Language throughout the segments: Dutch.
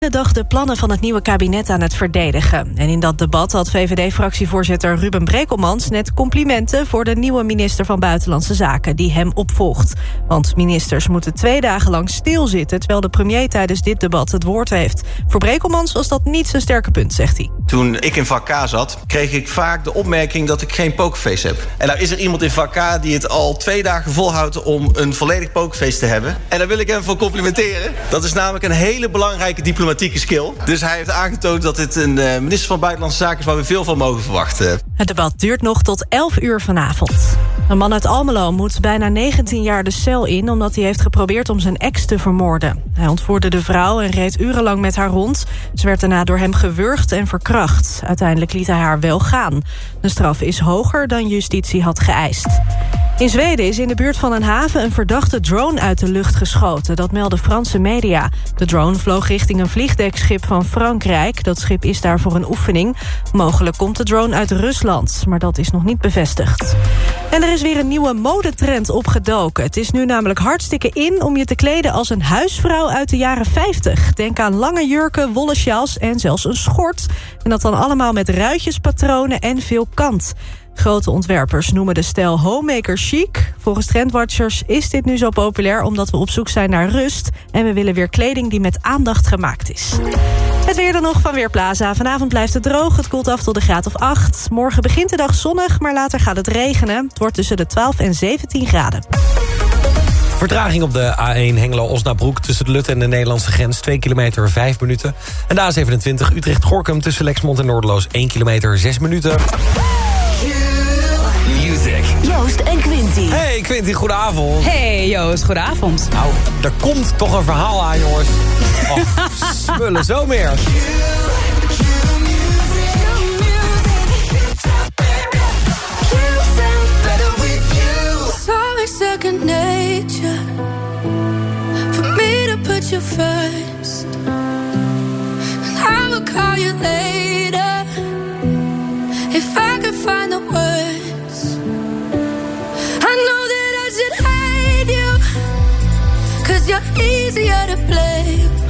de dag de plannen van het nieuwe kabinet aan het verdedigen. En in dat debat had VVD-fractievoorzitter Ruben Brekelmans... net complimenten voor de nieuwe minister van Buitenlandse Zaken... die hem opvolgt. Want ministers moeten twee dagen lang stilzitten... terwijl de premier tijdens dit debat het woord heeft. Voor Brekelmans was dat niet zijn sterke punt, zegt hij. Toen ik in vak zat, kreeg ik vaak de opmerking dat ik geen pokerface heb. En nou is er iemand in vak die het al twee dagen volhoudt... om een volledig pokerface te hebben. En daar wil ik hem voor complimenteren. Dat is namelijk een hele belangrijke diplomatieke skill. Dus hij heeft aangetoond dat dit een uh, minister van Buitenlandse Zaken is... waar we veel van mogen verwachten. Het debat duurt nog tot 11 uur vanavond. Een man uit Almelo moet bijna 19 jaar de cel in... omdat hij heeft geprobeerd om zijn ex te vermoorden. Hij ontvoerde de vrouw en reed urenlang met haar rond. Ze werd daarna door hem gewurgd en verkracht. Uiteindelijk liet hij haar wel gaan. De straf is hoger dan justitie had geëist. In Zweden is in de buurt van een haven een verdachte drone uit de lucht geschoten. Dat melden Franse media. De drone vloog richting een vliegdekschip van Frankrijk. Dat schip is daar voor een oefening. Mogelijk komt de drone uit Rusland, maar dat is nog niet bevestigd. En er is weer een nieuwe modetrend opgedoken. Het is nu namelijk hartstikke in om je te kleden als een huisvrouw uit de jaren 50. Denk aan lange jurken, wollen sjaals en zelfs een schort. En dat dan allemaal met ruitjespatronen en veel kant. Grote ontwerpers noemen de stijl homemaker chic. Volgens trendwatchers is dit nu zo populair omdat we op zoek zijn naar rust... en we willen weer kleding die met aandacht gemaakt is. Het weer dan nog van Weerplaza. Vanavond blijft het droog, het koelt af tot de graad of 8. Morgen begint de dag zonnig, maar later gaat het regenen. Het wordt tussen de 12 en 17 graden. Vertraging op de A1 Hengelo-Osnabrück tussen de Lutte en de Nederlandse grens. 2 kilometer, 5 minuten. En de A27 Utrecht-Gorkum tussen Lexmond en Noordeloos. 1 kilometer, 6 minuten. Music. Joost en Quinty. Hey Quinty, goedenavond. Hey Joost, goedenavond. Nou, er komt toch een verhaal aan, jongens. Oh, smullen zo meer. second nature for me to put you first. And I will call you later you're easier to blame.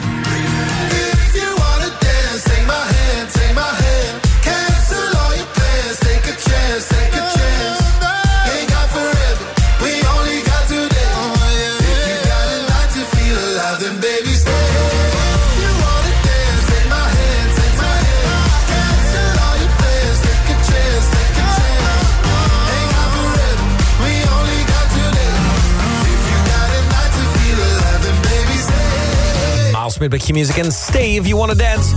Met music en Stay If You Wanna Dance.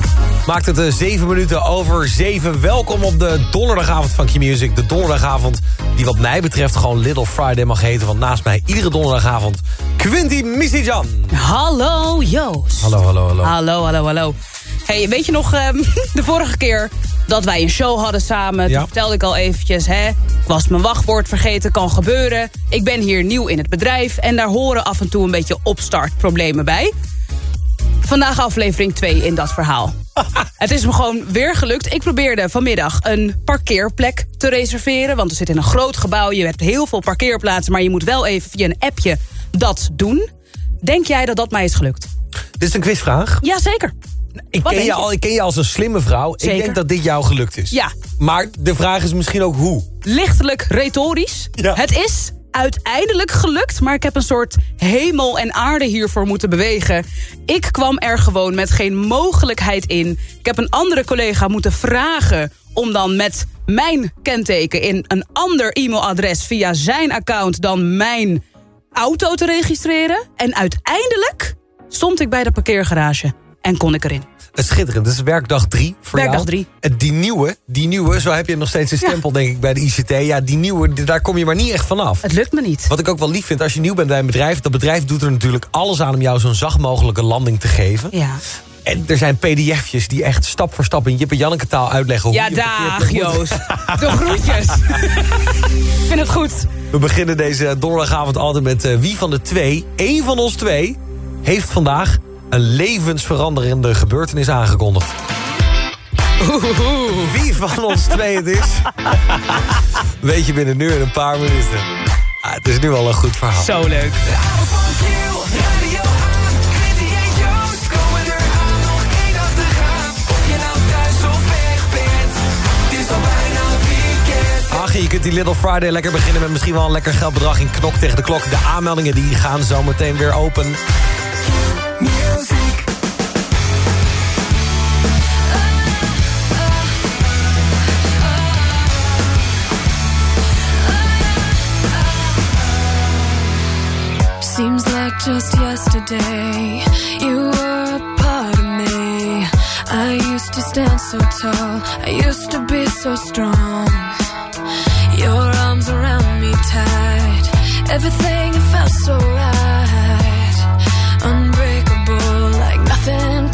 Maakt het 7 minuten over 7. Welkom op de donderdagavond van Q-Music. De donderdagavond die wat mij betreft gewoon Little Friday mag heten. Want naast mij iedere donderdagavond Quinty Misijan. Hallo Joost. Hallo, hallo, hallo. Hallo, hallo, hallo. Hey, weet je nog ehm, de vorige keer dat wij een show hadden samen? Ja. Toen vertelde ik al eventjes, hè. Ik was mijn wachtwoord vergeten, kan gebeuren. Ik ben hier nieuw in het bedrijf en daar horen af en toe een beetje opstartproblemen bij. Vandaag aflevering 2 in dat verhaal. Het is me gewoon weer gelukt. Ik probeerde vanmiddag een parkeerplek te reserveren. Want we zitten in een groot gebouw. Je hebt heel veel parkeerplaatsen. Maar je moet wel even via een appje dat doen. Denk jij dat dat mij is gelukt? Dit is een quizvraag. Jazeker. Ik Wat ken, je? al, ik ken je als een slimme vrouw. Zeker. Ik denk dat dit jou gelukt is. Ja. Maar de vraag is misschien ook hoe. Lichtelijk retorisch. Ja. Het is uiteindelijk gelukt, maar ik heb een soort hemel en aarde hiervoor moeten bewegen. Ik kwam er gewoon met geen mogelijkheid in. Ik heb een andere collega moeten vragen om dan met mijn kenteken in een ander e-mailadres via zijn account dan mijn auto te registreren. En uiteindelijk stond ik bij de parkeergarage en kon ik erin. Het is schitterend. Het is werkdag 3 voor Werkdag jou. drie. En Die nieuwe, die nieuwe, zo heb je nog steeds een Ja. stempel denk ik bij de ICT. Ja, die nieuwe, daar kom je maar niet echt vanaf. Het lukt me niet. Wat ik ook wel lief vind, als je nieuw bent bij een bedrijf... dat bedrijf doet er natuurlijk alles aan om jou zo'n zacht mogelijke landing te geven. Ja, En er zijn pdf'jes die echt stap voor stap in Jip en Janneke taal uitleggen... hoe ja je dag. Joost. De groetjes. Ik vind het goed. We beginnen deze donderdagavond altijd met eh, wie van de twee... één van ons twee heeft vandaag een levensveranderende gebeurtenis aangekondigd. Oeh. Wie van ons twee het is, weet je binnen nu en een paar minuten. Ah, het is nu al een goed verhaal. Zo leuk. Ja. je kunt die Little Friday lekker beginnen met misschien wel een lekker geldbedrag in knok tegen de klok. De aanmeldingen die gaan zo meteen weer open. day. You were a part of me. I used to stand so tall. I used to be so strong. Your arms around me tight. Everything felt so right. Unbreakable, like nothing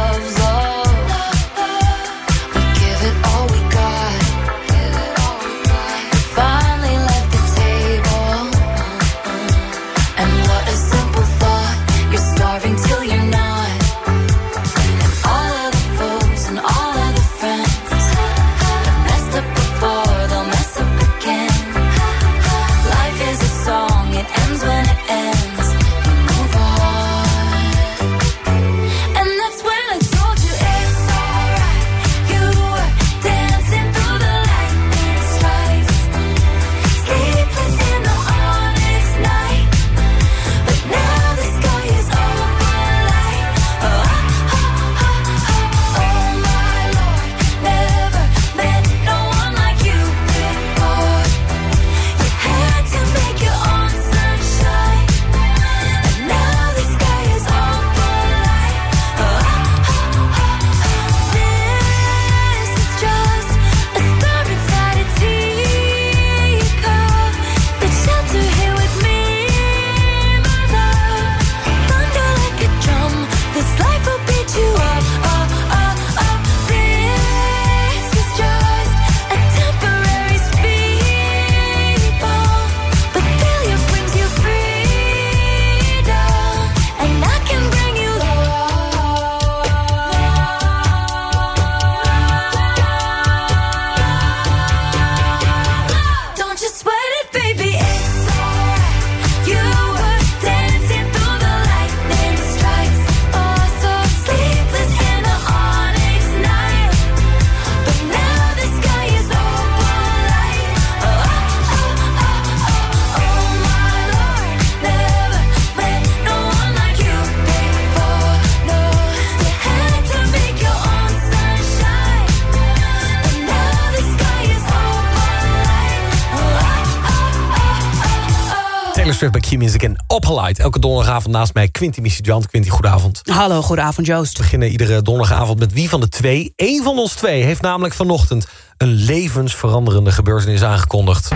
Swift bij Q-Music en Opgeleid. Elke donderdagavond naast mij Quinty Missiejant. Quinty, goedenavond. Hallo, goedenavond Joost. We beginnen iedere donderdagavond met wie van de twee. Eén van ons twee heeft namelijk vanochtend... een levensveranderende gebeurtenis aangekondigd. De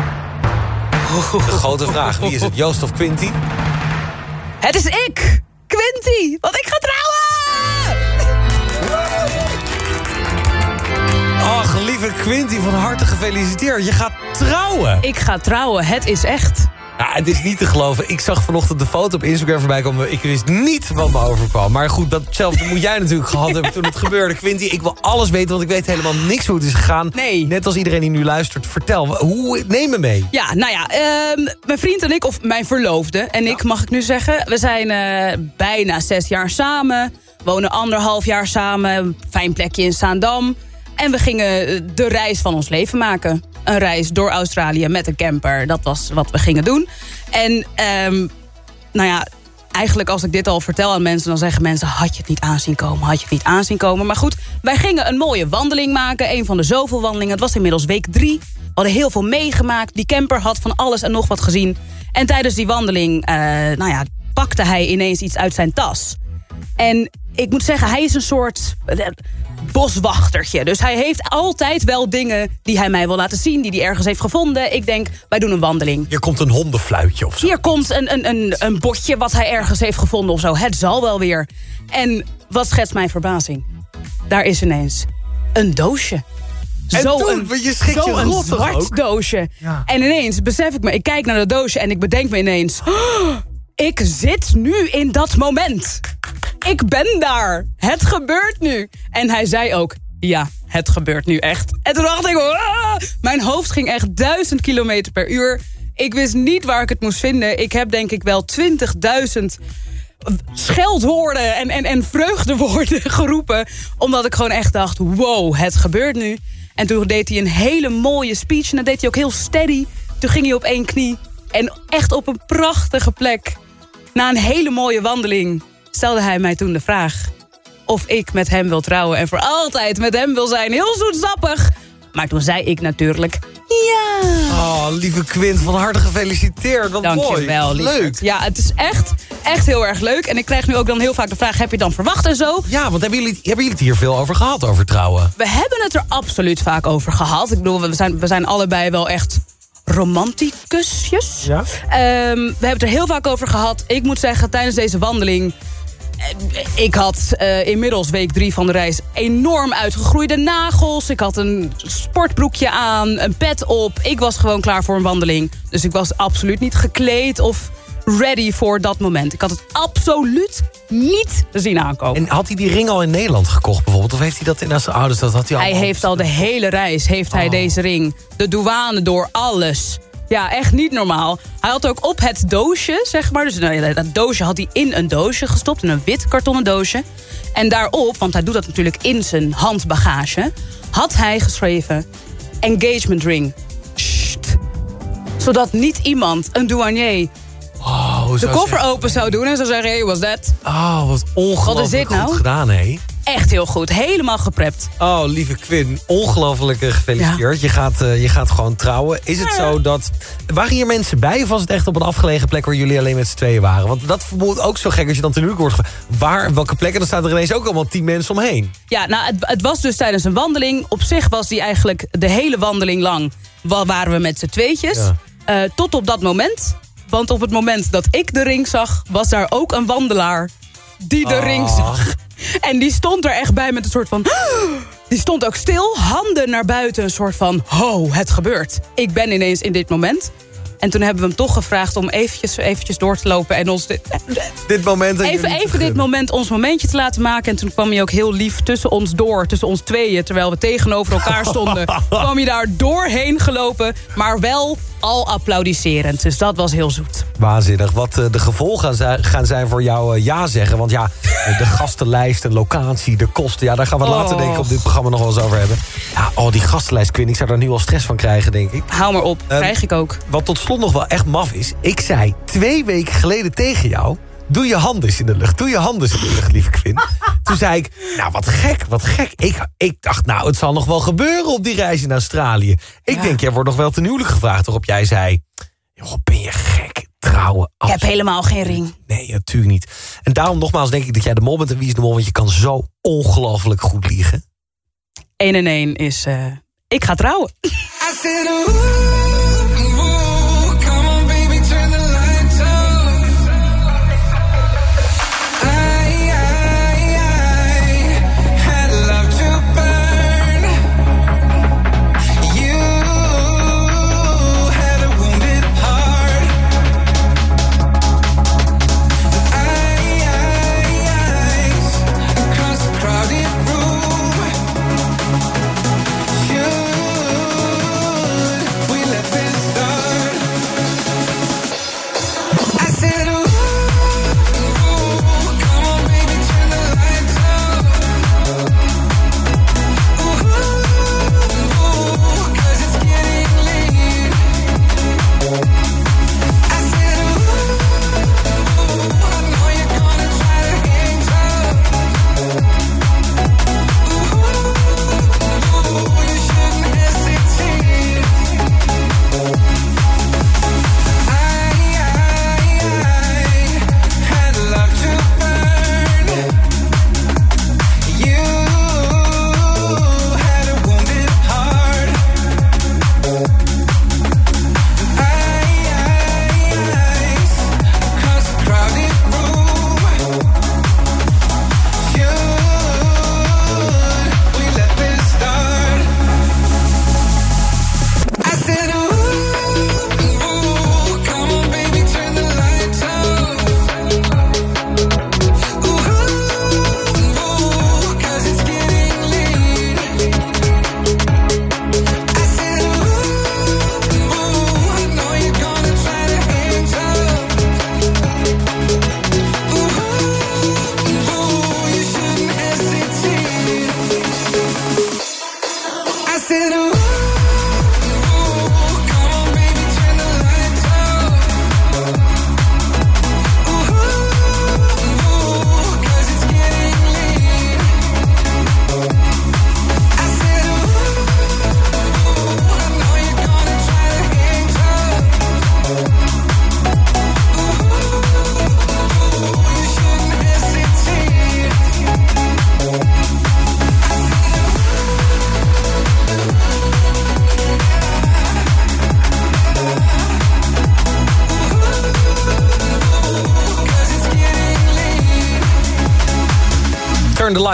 grote vraag, wie is het, Joost of Quinty? Het is ik, Quinty, want ik ga trouwen! Ach, lieve Quinty, van harte gefeliciteerd. Je gaat trouwen. Ik ga trouwen, het is echt. Ja, het is niet te geloven. Ik zag vanochtend de foto op Instagram voorbij komen. Ik wist niet wat me overkwam. Maar goed, datzelfde moet jij natuurlijk gehad hebben toen het gebeurde. Quinty, ik wil alles weten, want ik weet helemaal niks hoe het is gegaan. Nee. Net als iedereen die nu luistert. Vertel, hoe, neem me mee. Ja, nou ja, ehm, mijn vriend en ik, of mijn verloofde en ik mag ik nu zeggen... we zijn eh, bijna zes jaar samen, wonen anderhalf jaar samen... fijn plekje in Zaandam. En we gingen de reis van ons leven maken. Een reis door Australië met een camper. Dat was wat we gingen doen. En ehm, nou ja, eigenlijk als ik dit al vertel aan mensen... dan zeggen mensen, had je het niet aanzien komen, had je het niet aanzien komen. Maar goed, wij gingen een mooie wandeling maken. Een van de zoveel wandelingen. Het was inmiddels week drie. We hadden heel veel meegemaakt. Die camper had van alles en nog wat gezien. En tijdens die wandeling, eh, nou ja, pakte hij ineens iets uit zijn tas. En ik moet zeggen, hij is een soort boswachtertje. Dus hij heeft altijd wel dingen die hij mij wil laten zien... die hij ergens heeft gevonden. Ik denk, wij doen een wandeling. Hier komt een hondenfluitje of zo. Hier komt een, een, een, een botje wat hij ergens heeft gevonden of zo. Het zal wel weer. En wat schetst mijn verbazing? Daar is ineens een doosje. En toen, je zo een toch zwart ook? doosje. Ja. En ineens besef ik me, ik kijk naar dat doosje en ik bedenk me ineens... "Oh, ik zit nu in dat moment. Ik ben daar. Het gebeurt nu. En hij zei ook, ja, het gebeurt nu echt. En toen dacht ik, "Ah!" mijn hoofd ging echt duizend kilometer per uur. Ik wist niet waar ik het moest vinden. Ik heb denk ik wel 20.000 scheldwoorden en, en, en vreugdewoorden geroepen. Omdat ik gewoon echt dacht, wow, het gebeurt nu. En toen deed hij een hele mooie speech. En dat deed hij ook heel steady. Toen ging hij op één knie. En echt op een prachtige plek. Na een hele mooie wandeling stelde hij mij toen de vraag... of ik met hem wil trouwen en voor altijd met hem wil zijn. Heel zoetsappig. Maar toen zei ik natuurlijk... Ja. Oh, lieve Quint, van harte gefeliciteerd. Wat mooi. Dankjewel. Leuk. Ja, het is echt, echt heel erg leuk. En ik krijg nu ook dan heel vaak de vraag, heb je dan verwacht en zo? Ja, want hebben jullie, hebben jullie het hier veel over gehad, over trouwen? We hebben het er absoluut vaak over gehad. Ik bedoel, we zijn, we zijn allebei wel echt romanticusjes. Ja. Ehm, we hebben het er heel vaak over gehad. Ik moet zeggen, tijdens deze wandeling Ik had eh, inmiddels week drie van de reis enorm uitgegroeide nagels. Ik had een sportbroekje aan, een pet op. Ik was gewoon klaar voor een wandeling. Dus ik was absoluut niet gekleed of ready voor dat moment. Ik had het absoluut niet zien aankomen. En had hij die ring al in Nederland gekocht bijvoorbeeld? Of heeft hij dat in zijn ouders? Dat had hij, Hij allemaal- heeft al de hele reis, heeft hij Oh. deze ring. De douane door, alles. Ja, echt niet normaal. Hij had ook op het doosje, zeg maar... dus nou, dat doosje had hij in een doosje gestopt, in een wit kartonnen doosje. En daarop, want hij doet dat natuurlijk in zijn handbagage... had hij geschreven engagement ring. Sst. Zodat niet iemand, een douanier, Oh, de koffer zeggen- open zou doen... en zou zeggen, hey, was dat? Oh, wat ongelooflijk Wat is dit nou? goed gedaan, hé. Echt heel goed, helemaal geprept. Oh, lieve Quinn, ongelooflijk eh, gefeliciteerd. Je, gaat, eh, je gaat gewoon trouwen. Is het zo dat... Waren hier mensen bij of was het echt op een afgelegen plek... waar jullie alleen met z'n tweeën waren? Want dat vermoedt ook zo gek als je dan ten huwelijk wordt Waar, welke plekken? Dan staan er ineens ook allemaal tien mensen omheen. Ja, nou, het, het was dus tijdens een wandeling. Op zich was die eigenlijk de hele wandeling lang... wa- waren we met z'n tweetjes. Ja. Eh, tot op dat moment. Want op het moment dat ik de ring zag... was daar ook een wandelaar die de Ah. ring zag. En die stond er echt bij met een soort van... Die stond ook stil, handen naar buiten. Een soort van, ho, het gebeurt. Ik ben ineens in dit moment. En toen hebben we hem toch gevraagd om eventjes, eventjes door te lopen... en ons dit, Dit moment... Even, even dit moment ons momentje te laten maken. En toen kwam hij ook heel lief tussen ons door. Tussen ons tweeën, terwijl we tegenover elkaar stonden. kwam je daar doorheen gelopen. Maar wel al applaudisserend. Dus dat was heel zoet. Waanzinnig. Wat eh, de gevolgen gaan zijn voor jou eh, ja zeggen. Want ja, de gastenlijst, de locatie, de kosten. Ja, daar gaan we later Oh. denk ik op dit programma nog wel eens over hebben. Ja, oh, die gastenlijst, Quinn. Ik zou daar nu al stress van krijgen, denk ik. Hou maar op, Ehm, krijg ik ook. Wat tot slot nog wel echt maf is. Ik zei twee weken geleden tegen jou... Doe je handen eens in de lucht. Doe je handen eens in de lucht, lieve Quinn. Toen zei ik, nou wat gek, wat gek. Ik, ik dacht, nou het zal nog wel gebeuren op die reis in Australië. Ik Ja. denk, jij wordt nog wel ten huwelijk gevraagd. Waarop jij zei, joh, ben je gek? Trouwen. Ik heb helemaal geen ring. Nee, natuurlijk niet. En daarom nogmaals denk ik dat jij de mol bent en wie is de mol. Want je kan zo ongelooflijk goed liegen. 1 en 1 is... eh, ik ga trouwen.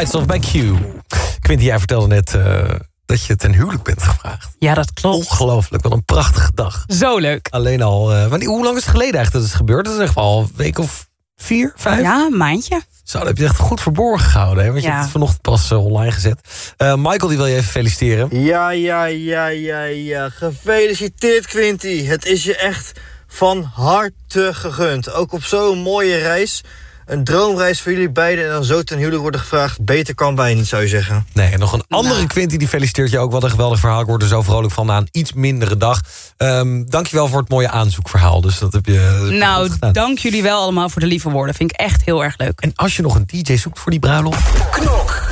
Lights Off bij Q. Quinty, jij vertelde net eh, dat je ten huwelijk bent gevraagd. Ja, dat klopt. Ongelooflijk, wat een prachtige dag. Zo leuk. Alleen al... eh, wanneer, hoe lang is het geleden eigenlijk dat het is gebeurd? Dat is echt wel een week of vier, vijf? Ja, een maandje. Zo, dat heb je echt goed verborgen gehouden. Hè? Want je Ja. hebt het vanochtend pas eh, online gezet. Eh, Michael, die wil je even feliciteren. Ja, ja, ja, ja, ja. Gefeliciteerd, Quinty. Het is je echt van harte gegund. Ook op zo'n mooie reis. Een droomreis voor jullie beiden en dan zo ten huwelijk worden gevraagd. Beter kan bij niet, zou je zeggen. Nee, en nog een andere Nou. Quinty die feliciteert je ook. Wat een geweldig verhaal. Ik word er zo vrolijk van na een iets mindere dag. Ehm dankjewel voor het mooie aanzoekverhaal. Dus dat heb je, dat heb Nou, dank jullie wel allemaal voor de lieve woorden. Vind ik echt heel erg leuk. En als je nog een DJ zoekt voor die bruiloft... Knok.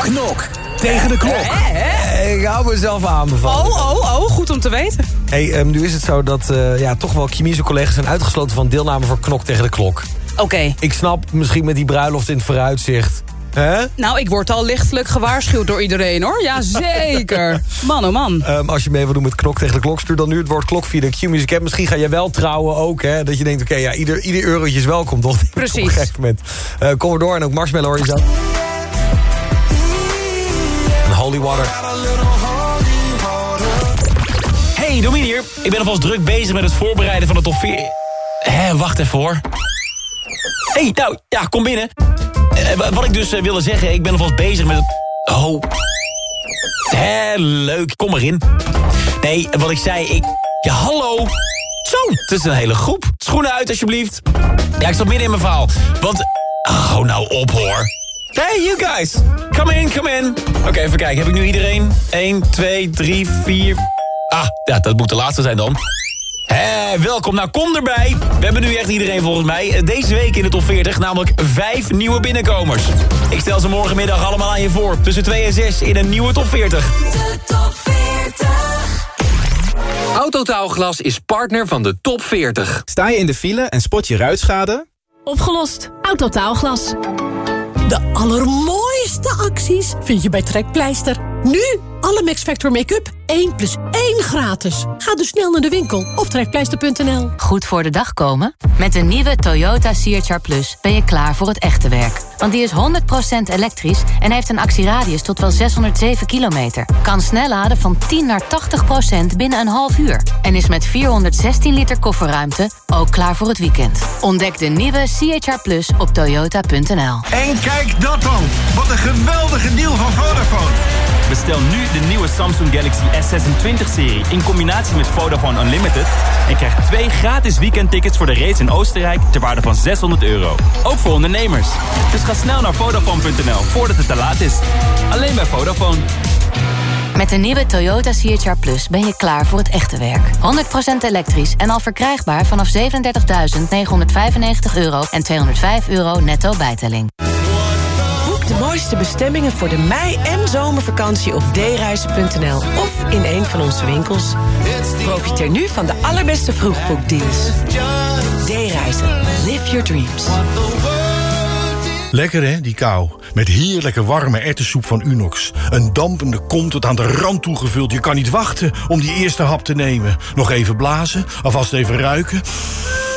Knok. Tegen de klok. Ik hou mezelf aanbevallen. Oh, oh, oh, goed om te weten. Hey, ehm, nu is het zo dat eh, ja, toch wel chemische collega's zijn uitgesloten van deelname voor Knok tegen de klok. Oké. Ik snap misschien met die bruiloft in het vooruitzicht. Hè? Nou, ik word al lichtelijk gewaarschuwd door iedereen, hoor. Ja, zeker. Man, oh man. Ehm, als je mee wil doen met Knok tegen de klok, stuur dan nu het woord klok via de Q-Music app. Misschien ga jij wel trouwen ook, hè? Dat je denkt, oké, ja, ieder, ieder eurotje is welkom, toch? Precies. Op een gegeven moment. Eh, kom er door en ook Marshmallow hoor je zo. En Holy Water. Hey, Domien hier. Ik ben alvast druk bezig met het voorbereiden van de top 4. Hé, wacht even hoor. Hey, nou, ja, kom binnen. Eh, wa- wat ik dus eh, wilde zeggen, ik ben alvast bezig met het... Oh. Hé, leuk. Kom erin. Nee, wat ik zei, ik... Ja, hallo. Zo, het is een hele groep. Schoenen uit, alsjeblieft. Ja, ik zat midden in mijn verhaal. Want... Hou nou op, hoor. Hey, you guys. Come in, come in. Oké, even kijken. Heb ik nu iedereen? 1, 2, 3, 4... Ah, ja, dat moet de laatste zijn dan. Hé, welkom. Nou, kom erbij. We hebben nu echt iedereen volgens mij. Eh, Deze week in de top 40 namelijk vijf nieuwe binnenkomers. Ik stel ze morgenmiddag allemaal aan je voor. Tussen 2 en 6 in een nieuwe top 40. De top 40. Autotaalglas is partner van de top 40. Sta je in de file en spot je ruitschade? Opgelost. Autotaalglas. De allermooiste acties vind je bij Trekpleister. Nu alle Max Factor make-up 1 plus 1 gratis. Ga dus snel naar de winkel of trekpleister.nl. Goed voor de dag komen? Met de nieuwe Toyota CHR Plus ben je klaar voor het echte werk. Want die is 100% elektrisch en heeft een actieradius tot wel 607 kilometer. Kan snel laden van 10 naar 80% binnen een half uur. En is met 416 liter kofferruimte ook klaar voor het weekend. Ontdek de nieuwe CHR Plus op toyota.nl. En kijk dat dan! Wat een geweldige deal van Vodafone! Bestel nu de nieuwe Samsung Galaxy S26-serie in combinatie met Vodafone Unlimited... en krijg twee gratis weekendtickets voor de race in Oostenrijk ter waarde van 600 euro. Ook voor ondernemers. Dus ga snel naar Vodafone.nl voordat het te laat is. Alleen bij Vodafone. Met de nieuwe Toyota CHR Plus ben je klaar voor het echte werk. 100% elektrisch en al verkrijgbaar vanaf 37.995 euro en 205 euro netto bijtelling. De mooiste bestemmingen voor de mei- en zomervakantie op dereizen.nl of in een van onze winkels. Profiteer nu van de allerbeste vroegboekdeals. D-reizen. Live your dreams. Lekker hè, die kou. Met heerlijke warme erwtensoep van Unox. Een dampende kom tot aan de rand toegevuld. Je kan niet wachten om die eerste hap te nemen. Nog even blazen, alvast even ruiken.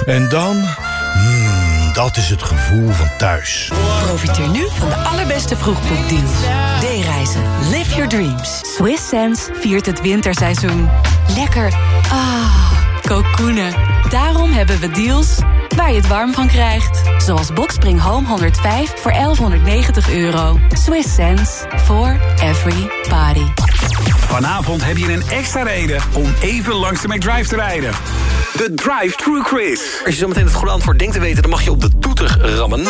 En dan... Mmm, dat is het gevoel van thuis. Profiteer nu van de allerbeste vroegboekdeals. D-reizen. Live your dreams. Swiss Sense viert het winterseizoen. Lekker. Ah, kokoenen. Daarom hebben we deals waar je het warm van krijgt. Zoals Boxspring Home 105 voor 1190 euro. Swiss Sense for every. Vanavond heb je een extra reden om even langs de McDrive te rijden. De Drive-Thru Quiz. Als je zo meteen het goede antwoord denkt te weten... dan mag je op de toeter rammen.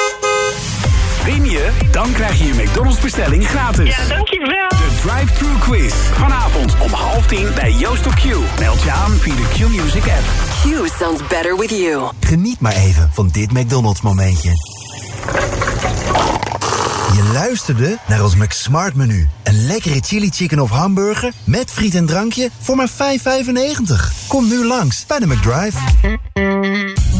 Win je, dan krijg je je McDonald's bestelling gratis. Ja, dankjewel. De Drive-Thru Quiz. Vanavond om half tien bij Joost op Q. Meld je aan via de Q-Music app. Q sounds better with you. Geniet maar even van dit McDonald's momentje. Je luisterde naar ons McSmart menu. Een lekkere chili chicken of hamburger met friet en drankje voor maar 5,95. Kom nu langs bij de McDrive.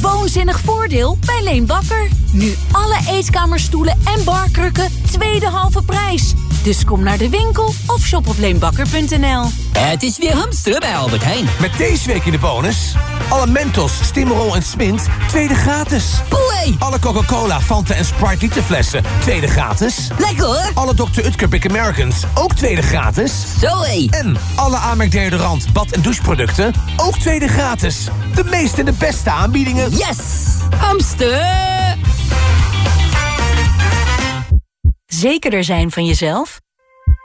Woonzinnig voordeel bij Leen Bakker. Nu alle eetkamerstoelen en barkrukken tweede halve prijs. Dus kom naar de winkel of shop op leenbakker.nl. Het is weer hamsteren bij Albert Heijn. Met deze week in de bonus... alle Mentos, Stimrol en Smint, tweede gratis. Boei! Alle Coca-Cola, Fanta en Sprite literflessen, tweede gratis. Lekker hoor! Alle Dr. Utker Pick Americans, ook tweede gratis. Zoé! En alle Amerk deodorant, bad- en doucheproducten, ook tweede gratis. De meeste en de beste aanbiedingen. Yes! Hamster! Zekerder zijn van jezelf?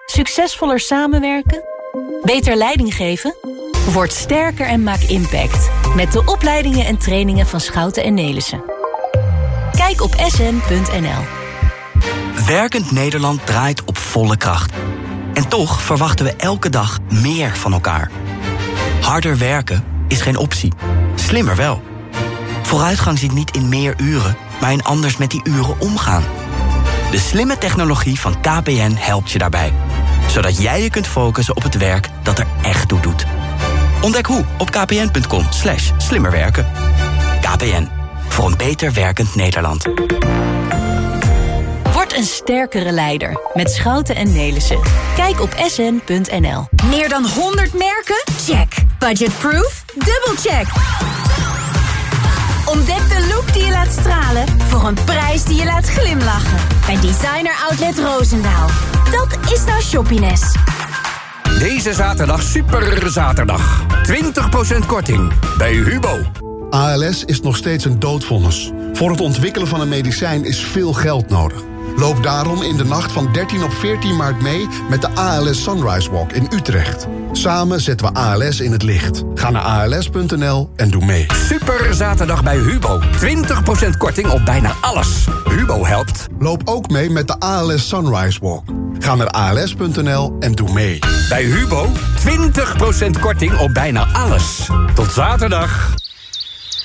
Succesvoller samenwerken? Beter leiding geven? Word sterker en maak impact. Met de opleidingen en trainingen van Schouten en Nelissen. Kijk op sn.nl. Werkend Nederland draait op volle kracht. En toch verwachten we elke dag meer van elkaar. Harder werken is geen optie. Slimmer wel. Vooruitgang zit niet in meer uren, maar in anders met die uren omgaan. De slimme technologie van KPN helpt je daarbij. Zodat jij je kunt focussen op het werk dat er echt toe doet. Ontdek hoe op kpn.com slash slimmerwerken. KPN, voor een beter werkend Nederland. Word een sterkere leider met Schouten en Nelissen. Kijk op sn.nl. Meer dan 100 merken? Check. Budgetproof? Dubbelcheck. Ontdek de look die je laat stralen voor een prijs die je laat glimlachen. Bij Designer Outlet Roosendaal. Dat is nou shoppiness. Deze zaterdag super zaterdag. 20% korting bij Hubo. ALS is nog steeds een doodvonnis. Voor het ontwikkelen van een medicijn is veel geld nodig. Loop daarom in de nacht van 13 op 14 maart mee met de ALS Sunrise Walk in Utrecht. Samen zetten we ALS in het licht. Ga naar als.nl en doe mee. Super zaterdag bij Hubo. 20% korting op bijna alles. Hubo helpt. Loop ook mee met de ALS Sunrise Walk. Ga naar als.nl en doe mee. Bij Hubo 20% korting op bijna alles. Tot zaterdag.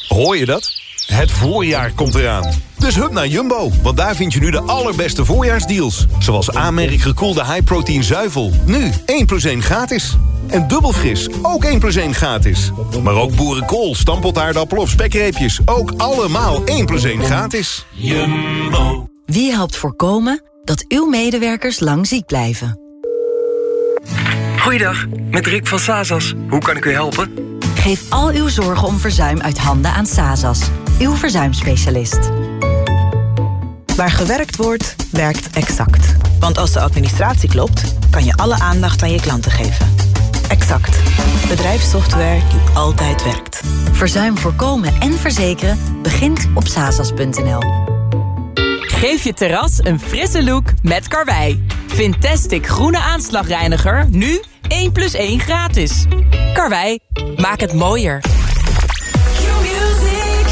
Hoor je dat? Het voorjaar komt eraan. Dus hup naar Jumbo, want daar vind je nu de allerbeste voorjaarsdeals. Zoals aanmerk gekoelde high-protein zuivel. Nu 1 plus 1 gratis. En dubbel fris, ook 1 plus 1 gratis. Maar ook boerenkool, stamppotaardappel of spekreepjes. Ook allemaal 1 plus 1 gratis. Jumbo. Wie helpt voorkomen dat uw medewerkers lang ziek blijven? Goeiedag, met Rick van Sazas. Hoe kan ik u helpen? Geef al uw zorgen om verzuim uit handen aan Sazas, uw verzuimspecialist. Waar gewerkt wordt, werkt Exact. Want als de administratie klopt, kan je alle aandacht aan je klanten geven. Exact. Bedrijfssoftware die altijd werkt. Verzuim voorkomen en verzekeren begint op sazas.nl. Geef je terras een frisse look met Karwei. Fantastic groene aanslagreiniger, nu 1 plus 1 gratis. Karwei, maak het mooier.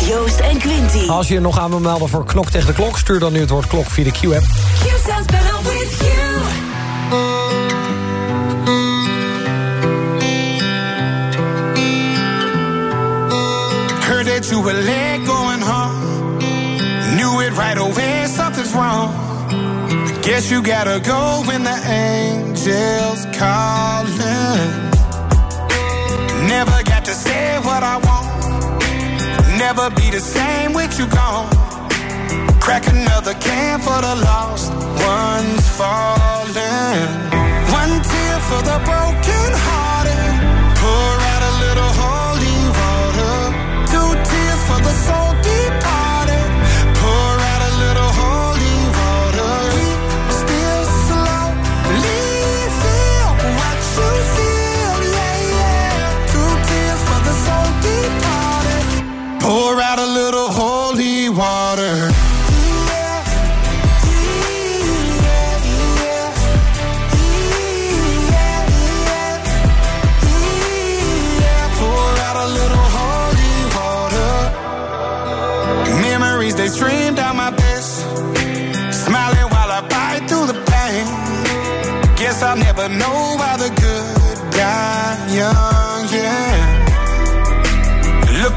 Joost en Quinty. Als je nog aan wil melden voor Knok tegen de Klok... stuur dan nu het woord klok via de Q-app. Q sounds better with you. Heard that you were late going home. Knew it right away, something's wrong. Guess you gotta go when the angels calling. Never got Never be the same with you gone. Crack another can for the lost ones falling. One tear for the broken hearted. Pour out a little holy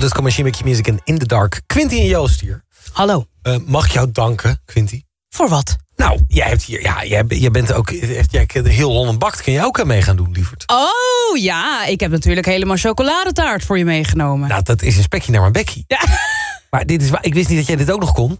Disco Machine, Make Music en In The Dark. Quinty en Joost hier. Hallo. Uh, mag ik jou danken, Quinty? Voor wat? Nou, jij hebt hier, ja, jij, jij bent ook echt, jij, heel Holland bakt. Kun jij ook aan mee gaan doen, lieverd? Oh ja, ik heb natuurlijk helemaal chocoladetaart voor je meegenomen. Nou, dat is een spekje naar mijn bekkie. Ja. Maar dit is, ik wist niet dat jij dit ook nog kon.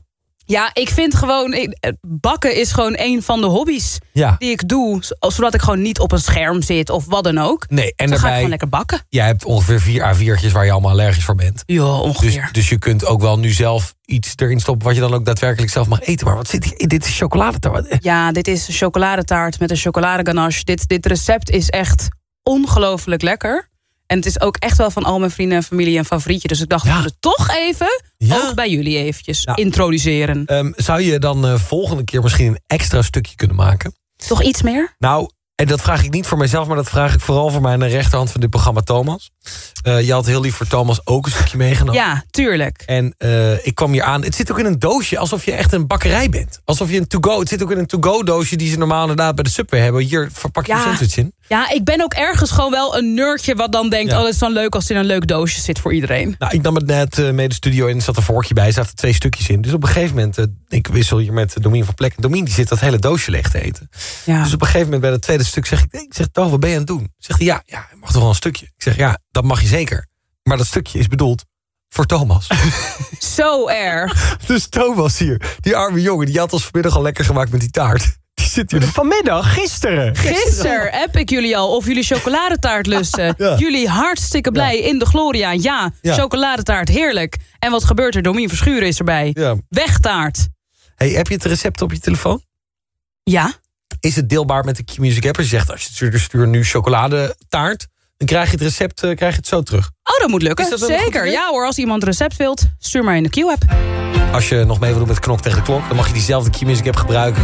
Ja, ik vind gewoon... Bakken is gewoon een van de hobby's ja. die ik doe. Zodat ik gewoon niet op een scherm zit of wat dan ook. Nee, en dan daarbij, ga ik gewoon lekker bakken. Jij hebt ongeveer vier A4'tjes waar je allemaal allergisch voor bent. Ja, ongeveer. Dus, dus je kunt ook wel nu zelf iets erin stoppen... wat je dan ook daadwerkelijk zelf mag eten. Maar wat zit hier? Dit is chocoladetaart. Ja, dit is chocoladetaart met een chocoladeganache. Dit, dit recept is echt ongelooflijk lekker. En het is ook echt wel van al mijn vrienden en familie een favorietje. Dus ik dacht, we toch even, ook bij jullie eventjes, Nou, introduceren. Um, zou je dan uh, volgende keer misschien een extra stukje kunnen maken? Toch iets meer? Nou, en dat vraag ik niet voor mijzelf, maar dat vraag ik vooral voor mijn rechterhand van dit programma, Thomas. Uh, je had heel lief voor Thomas ook een stukje meegenomen. Ja, tuurlijk. En uh, ik kwam hier aan. Het zit ook in een doosje, alsof je echt een bakkerij bent. Alsof je een to-go. Het zit ook in een to-go doosje die ze normaal inderdaad bij de Subway hebben. Hier verpak je ja. in. Ja, ik ben ook ergens gewoon wel een nerdje wat dan denkt... Ja. oh, het is dan leuk als het in een leuk doosje zit voor iedereen. Nou, ik nam het net uh, mee de studio in. Er zat een vorkje bij. Er zaten twee stukjes in. Dus op een gegeven moment... Uh, ik wissel hier met Domien van Plek. En Domien die zit dat hele doosje leeg te eten. Ja. Dus op een gegeven moment bij het tweede stuk zeg ik... Ik zeg, Toon, wat ben je aan het doen? Zegt hij, ja, ja, mag toch wel een stukje? Ik zeg, ja, dat mag je zeker. Maar dat stukje is bedoeld voor Thomas. Zo erg. dus Thomas hier, die arme jongen... die had ons vanmiddag al lekker gemaakt met die taart. Die zit hier vanmiddag, gisteren. Gisteren app ik jullie al of jullie chocoladetaart lusten. Ja. Jullie hartstikke blij in de Gloria. Ja, Ja. chocoladetaart, heerlijk. En wat gebeurt er? Domien Verschuren is erbij. Ja. Wegtaart. Hey, heb je het recept op je telefoon? Ja. Is het deelbaar met de Q-Music app? Je zegt, als je het stuurt, stuur nu chocoladetaart... dan krijg je het recept eh, krijg je het zo terug. Oh, dat moet lukken. Is dat Zeker. Ja hoor, als iemand een recept wilt, stuur maar in de Q-app. Als je nog mee wil doen met Knok tegen de Klok... dan mag je diezelfde Q-Music app gebruiken.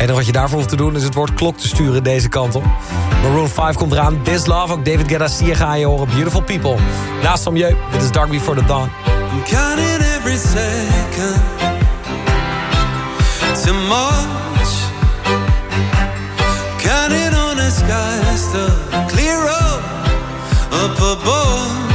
En wat je daarvoor hoeft te doen... is het woord klok te sturen deze kant op. Maroon 5 komt eraan. This Love, ook David Guetta, ga je horen. Beautiful People. Naast Samjeu, dit is Dark Before the Dawn. I'm counting every second to March. Counting on the skies to clear up up above.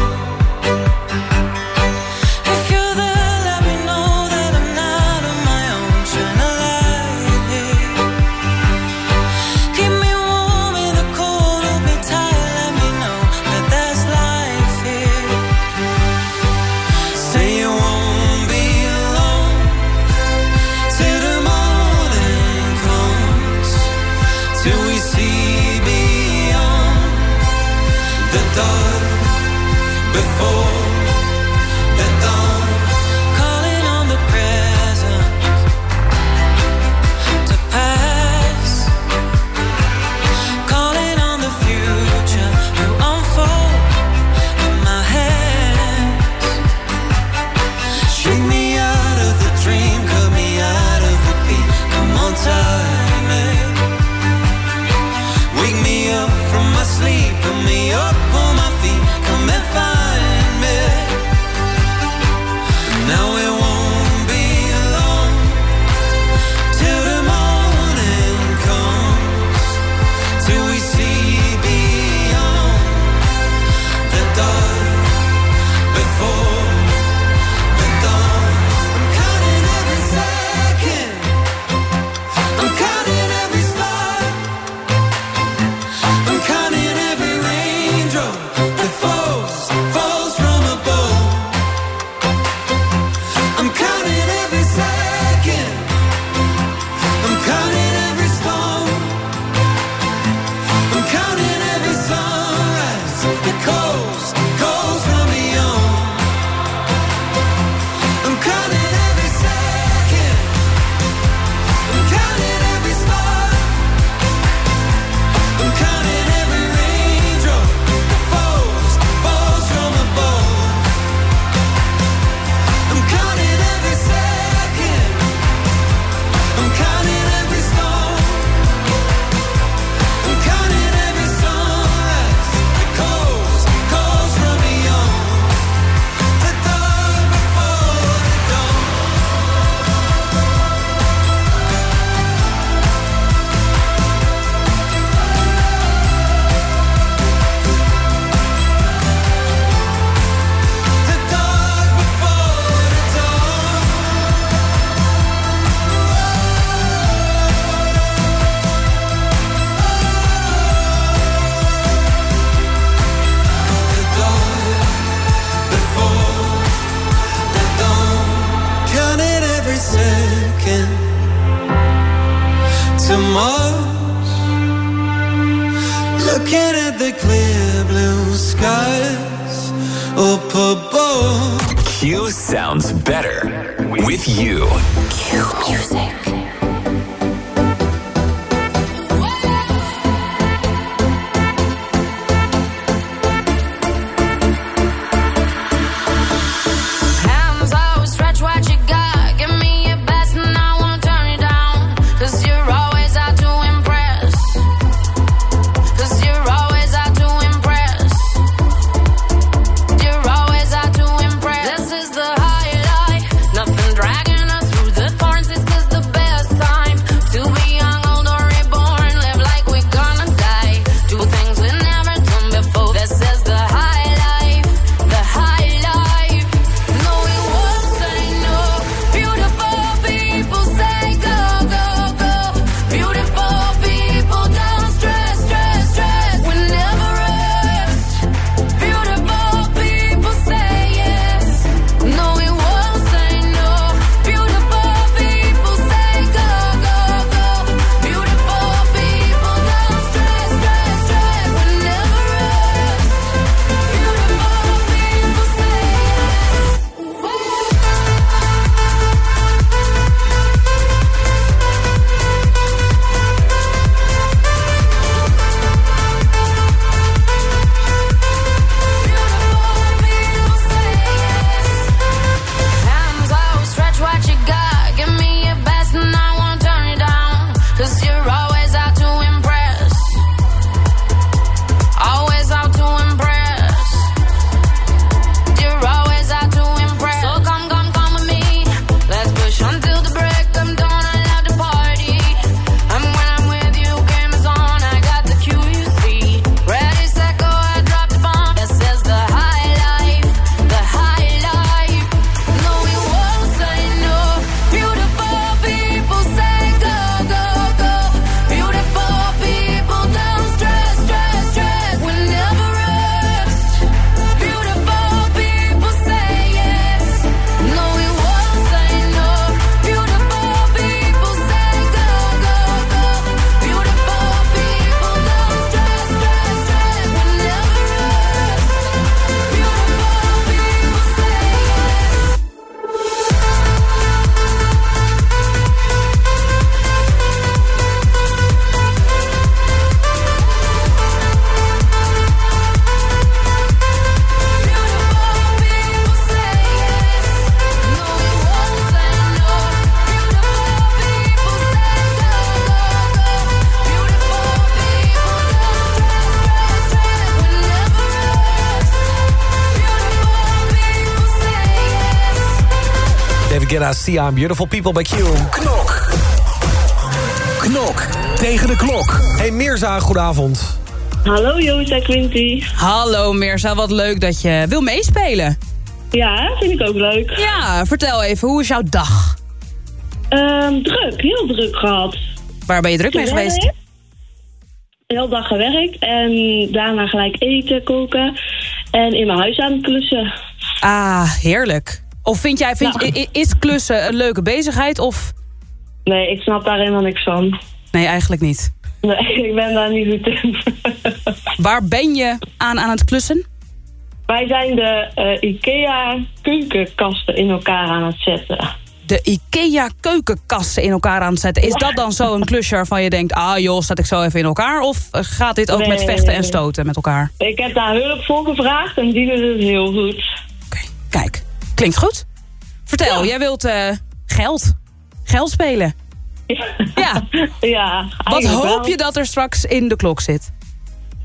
Guetta, Sia, and Beautiful People bij Q. Knok. Knok tegen de klok. Hey Mirza, goedenavond. Hallo Joost en Quinty. Hallo Mirza, wat leuk dat je wil meespelen. Ja, vind ik ook leuk. Ja, vertel even, hoe is jouw dag? Ehm, druk, heel druk gehad. Waar ben je druk mee geweest? Heel dag gewerkt en daarna gelijk eten, koken en in mijn huis aan het klussen. Ah, heerlijk. Of vind jij, vind, is klussen een leuke bezigheid of... Nee, ik snap daar helemaal niks van. Nee, eigenlijk niet. Nee, ik ben daar niet goed in. Waar ben je aan aan het klussen? Wij zijn de eh, IKEA keukenkasten in elkaar aan het zetten. De IKEA keukenkasten in elkaar aan het zetten. Is dat dan zo een klusje waarvan je denkt... ah joh, zet ik zo even in elkaar? Of eh, gaat dit ook met vechten en stoten met elkaar? Ik heb daar hulp voor gevraagd en die doen het heel goed. Kijk, klinkt goed. Vertel, jij wilt eh, geld. Geld spelen. Ja. Ja, Wat hoop je dat er straks in de klok zit?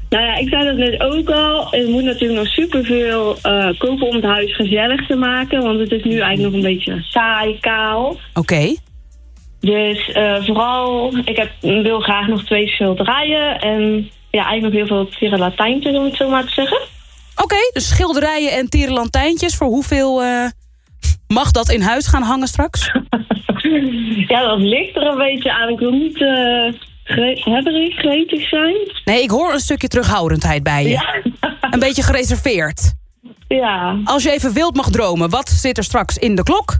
Nou ja, ik zei dat net ook al. Er moet natuurlijk nog superveel eh kopen om het huis gezellig te maken. Want het is nu eigenlijk nog een beetje saai, kaal. Oké. Dus eh, vooral, ik heb, wil graag nog twee schilderijen. En ja, eigenlijk nog heel veel tierenlatijntjes, om het zo maar te zeggen. Oké, dus schilderijen en tierenlantijntjes. Voor hoeveel eh, mag dat in huis gaan hangen straks? Ja, dat ligt er een beetje aan. Ik wil niet hebberig, gretig zijn. Nee, ik hoor een stukje terughoudendheid bij je. Ja. Een beetje gereserveerd. Ja. Als je even wild mag dromen, wat zit er straks in de klok?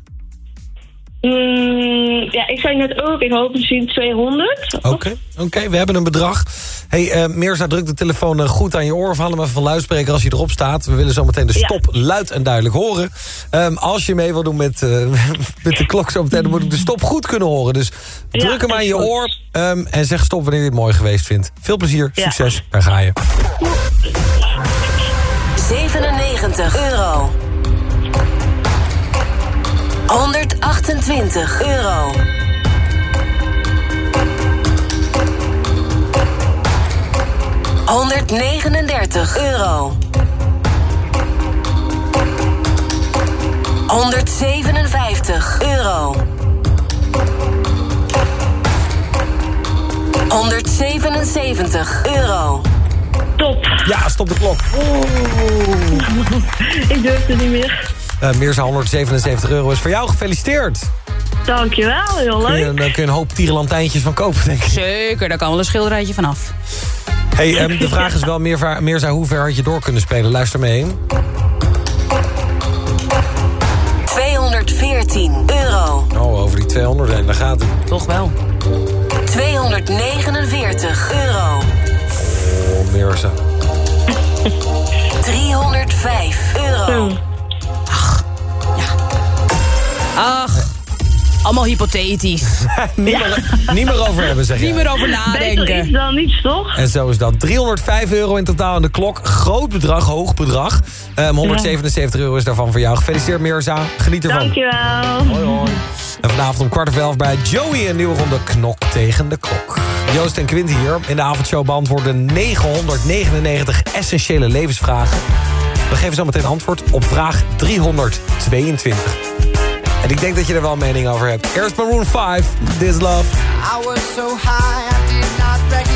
Mm, ja, ik zei net ook, ik hoop misschien 200. Oké, oké, we hebben een bedrag. hey, eh Mirza, druk de telefoon eh, goed aan je oor... of haal hem even van luidspreker als hij erop staat. We willen zometeen de Ja. stop luid en duidelijk horen. Ehm, als je mee wil doen met, eh, met de klok zometeen... dan moet ik de stop goed kunnen horen. Dus Ja, druk hem aan je goed. oor ehm, en zeg stop wanneer je het mooi geweest vindt. Veel plezier, Ja. succes, daar ga je. 97 euro. 128 euro. 139 euro. 157 euro. 177 euro. Top. Ja, stop de klok. ik durf het niet meer. Eh Mirza, 177 euro is voor jou. Gefeliciteerd. Dankjewel, heel Kun je, leuk. daar kun je een hoop tierenlantijntjes van kopen, denk ik. Zeker, daar kan wel een schilderijtje vanaf. Hey, ehm, de vraag is wel, Mirza, Mirza, hoe ver had je door kunnen spelen? Luister mee. 214 euro. Oh, over die 200 heen, daar gaat hij. Toch wel. 249 euro. Oh, Mirza. 305 euro. Ach, allemaal hypothetisch. niet, meer, niet meer over hebben, zeg je. Niet meer over Beter nadenken. iets dan niets, toch? En zo is dat. 305 euro in totaal aan de klok. Groot bedrag, hoog bedrag. Ehm, 177 euro is daarvan voor jou. Gefeliciteerd Mirza. Geniet ervan. Dankjewel. Hoi, hoi. En vanavond om kwart over elf bij Joey een nieuwe ronde Knok tegen de klok. Joost en Quint hier. In de avondshow beantwoorden 999 essentiële levensvragen. We geven zo meteen antwoord op vraag 322. En ik denk dat je er wel een mening over hebt. Eerst Maroon 5, This Love. I was so high, I did not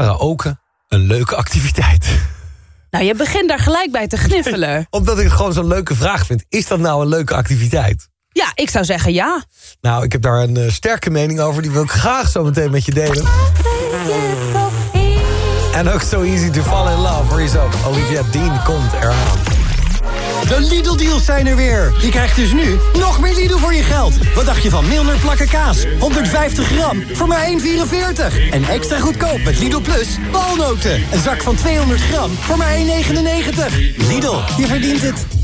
Karaoke een leuke activiteit? Nou, je begint daar gelijk bij te gniffelen. Omdat ik het gewoon zo'n leuke vraag vind. Is dat nou een leuke activiteit? Ja, ik zou zeggen ja. Nou, ik heb daar een eh, sterke mening over. Die wil ik graag zo meteen met je delen. En ook So Easy to Fall in Love. Hoor je zo. Olivia Dean komt eraan. De Lidl-deals zijn er weer. Je krijgt dus nu nog meer Lidl voor je geld. Wat dacht je van Milner plakken kaas? 150 gram voor maar 1,44. En extra goedkoop met Lidl Plus walnoten. Een zak van 200 gram voor maar 1,99. Lidl, je verdient het.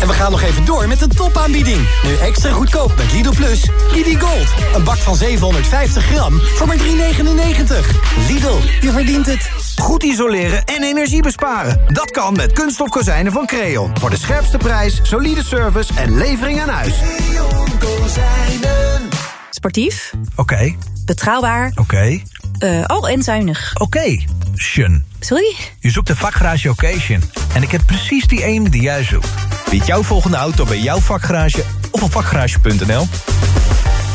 En we gaan nog even door met een topaanbieding. Nu extra goedkoop met Lidl Plus. Lidl Gold. Een bak van 750 gram voor maar 3,99. Lidl, je verdient het. Goed isoleren en energie besparen. Dat kan met kunststof kozijnen van Creon. Voor de scherpste prijs, solide service en levering aan huis. Sportief, Oké, betrouwbaar, oké, eh, oh en zuinig. oké. Sorry? Je zoekt een vakgarage occasion. En ik heb precies die ene die jij zoekt. Vind jouw volgende auto bij jouw vakgarage of op vakgarage.nl.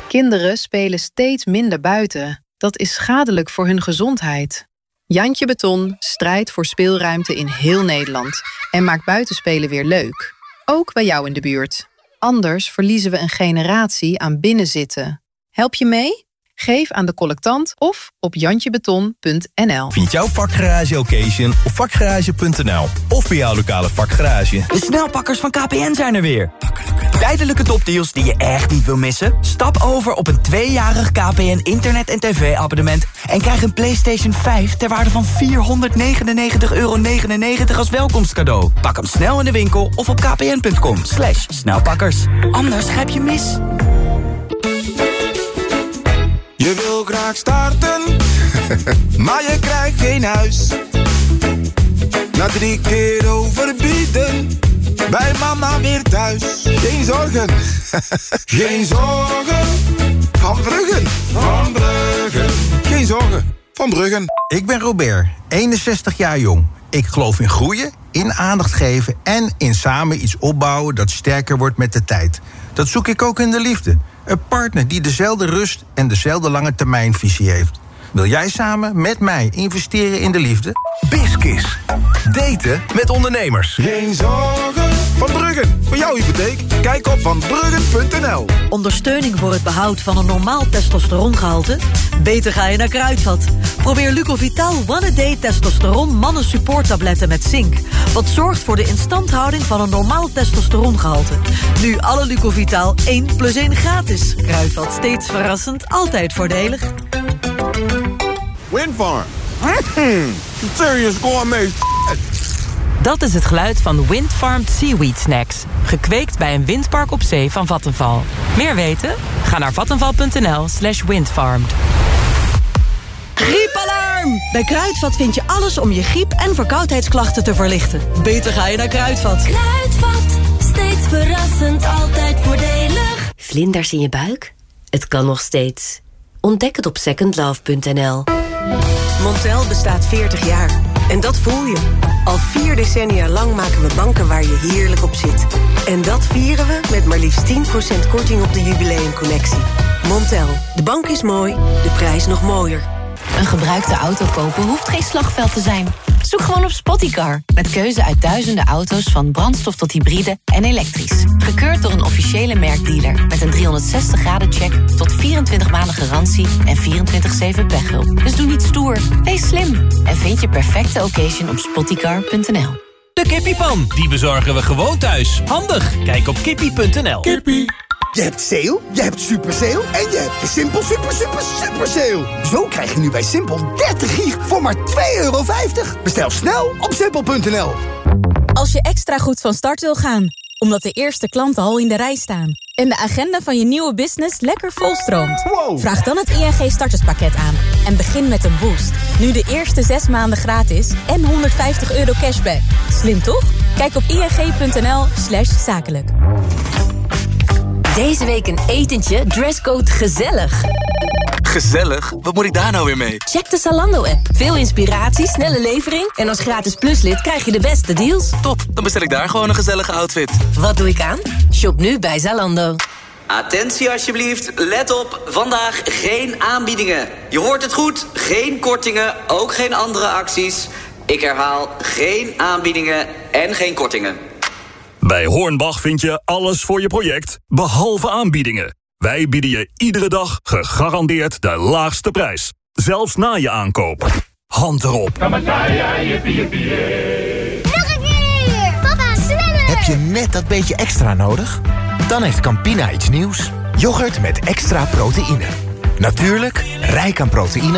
Kinderen spelen steeds minder buiten. Dat is schadelijk voor hun gezondheid. Jantje Beton strijdt voor speelruimte in heel Nederland en maakt buitenspelen weer leuk. Ook bij jou in de buurt. Anders verliezen we een generatie aan binnenzitten. Help je mee? Geef aan de collectant of op jantjebeton.nl. Vind jouw vakgarage occasion op vakgarage.nl. Of bij jouw lokale vakgarage. De snelpakkers van KPN zijn er weer. Tijdelijke topdeals die je echt niet wil missen? Stap over op een tweejarig KPN internet- en tv-abonnement... en krijg een PlayStation 5 ter waarde van 499,99 euro als welkomstcadeau. Pak hem snel in de winkel of op kpn.com. Slash snelpakkers. Anders grijp je mis. Starten, maar je krijgt geen huis. Na drie keer overbieden, bij mama weer thuis. Geen zorgen, geen zorgen. Van Bruggen, van Bruggen. Geen zorgen, van Bruggen. Ik ben Robert, 61 jaar jong. Ik geloof in groeien, in aandacht geven en in samen iets opbouwen dat sterker wordt met de tijd. Dat zoek ik ook in de liefde. Een partner die dezelfde rust en dezelfde lange termijnvisie heeft. Wil jij samen met mij investeren in de liefde? Biskis. Daten met ondernemers. Geen zorgen, van Bruggen. Voor jouw hypotheek, kijk op vanbruggen.nl. Ondersteuning voor het behoud van een normaal testosterongehalte? Beter ga je naar Kruidvat. Probeer Lucovital One A Day Testosteron Mannen Support tabletten met zink. Wat zorgt voor de instandhouding van een normaal testosterongehalte. Nu alle Lucovital 1 plus 1 gratis. Kruidvat steeds verrassend, altijd voordelig. Windfarm. Mm, serious gourmet Dat is het geluid van Windfarmed Seaweed Snacks. Gekweekt bij een windpark op zee van Vattenval. Meer weten? Ga naar vattenval.nl slash windfarmed. Griepalarm! Bij Kruidvat vind je alles om je griep- en verkoudheidsklachten te verlichten. Beter ga je naar Kruidvat. Kruidvat, steeds verrassend, altijd voordelig. Vlinders in je buik? Het kan nog steeds. Ontdek het op secondlove.nl. Montel bestaat 40 jaar. En dat voel je. Al vier decennia lang maken we banken waar je heerlijk op zit. En dat vieren we met maar liefst 10% korting op de jubileumcollectie. Montel, de bank is mooi, de prijs nog mooier. Een gebruikte auto kopen hoeft geen slagveld te zijn. Zoek gewoon op Spottycar. Met keuze uit duizenden auto's van brandstof tot hybride en elektrisch. Gekeurd door een officiële merkdealer. Met een 360 graden check tot 24 maanden garantie en 24-7 pechhulp. Dus doe niet stoer, wees slim. En vind je perfecte occasion op spottycar.nl. De kippiepan, die bezorgen we gewoon thuis. Handig, kijk op kippie.nl. Kippie. Je hebt sale, je hebt super sale en je hebt de Simpel super super super sale. Zo krijg je nu bij Simpel 30 gig voor maar 2,50 euro. Bestel snel op simpel.nl. Als je extra goed van start wil gaan, omdat de eerste klanten al in de rij staan... en de agenda van je nieuwe business lekker volstroomt... vraag dan het ING starterspakket aan... en begin met een boost. Nu de eerste 6 maanden gratis en 150 euro cashback. Slim toch? Kijk op ing.nl slash zakelijk. Deze week een etentje, dresscode gezellig. Gezellig? Wat moet ik daar nou weer mee? Check de Zalando-app. Veel inspiratie, snelle levering... en als gratis pluslid krijg je de beste deals. Top, dan bestel ik daar gewoon een gezellige outfit. Wat doe ik aan? Shop nu bij Zalando. Attentie alsjeblieft, let op, vandaag geen aanbiedingen. Je hoort het goed, geen kortingen, ook geen andere acties. Ik herhaal, geen aanbiedingen en geen kortingen. Bij Hornbach vind je alles voor je project, behalve aanbiedingen. Wij bieden je iedere dag gegarandeerd de laagste prijs. Zelfs na je aankoop. Hand erop. Nog een! Papa! Heb je net dat beetje extra nodig? Dan heeft Campina iets nieuws. Yoghurt met extra proteïne. Natuurlijk, rijk aan proteïne